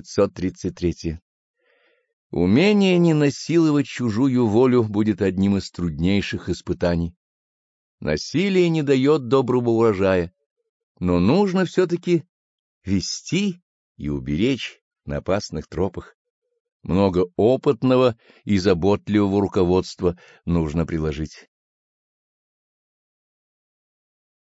533. Умение не насиловать чужую волю будет одним из труднейших испытаний. Насилие не дает доброго урожая, но нужно все-таки вести и уберечь на опасных тропах. Много опытного и заботливого руководства нужно приложить.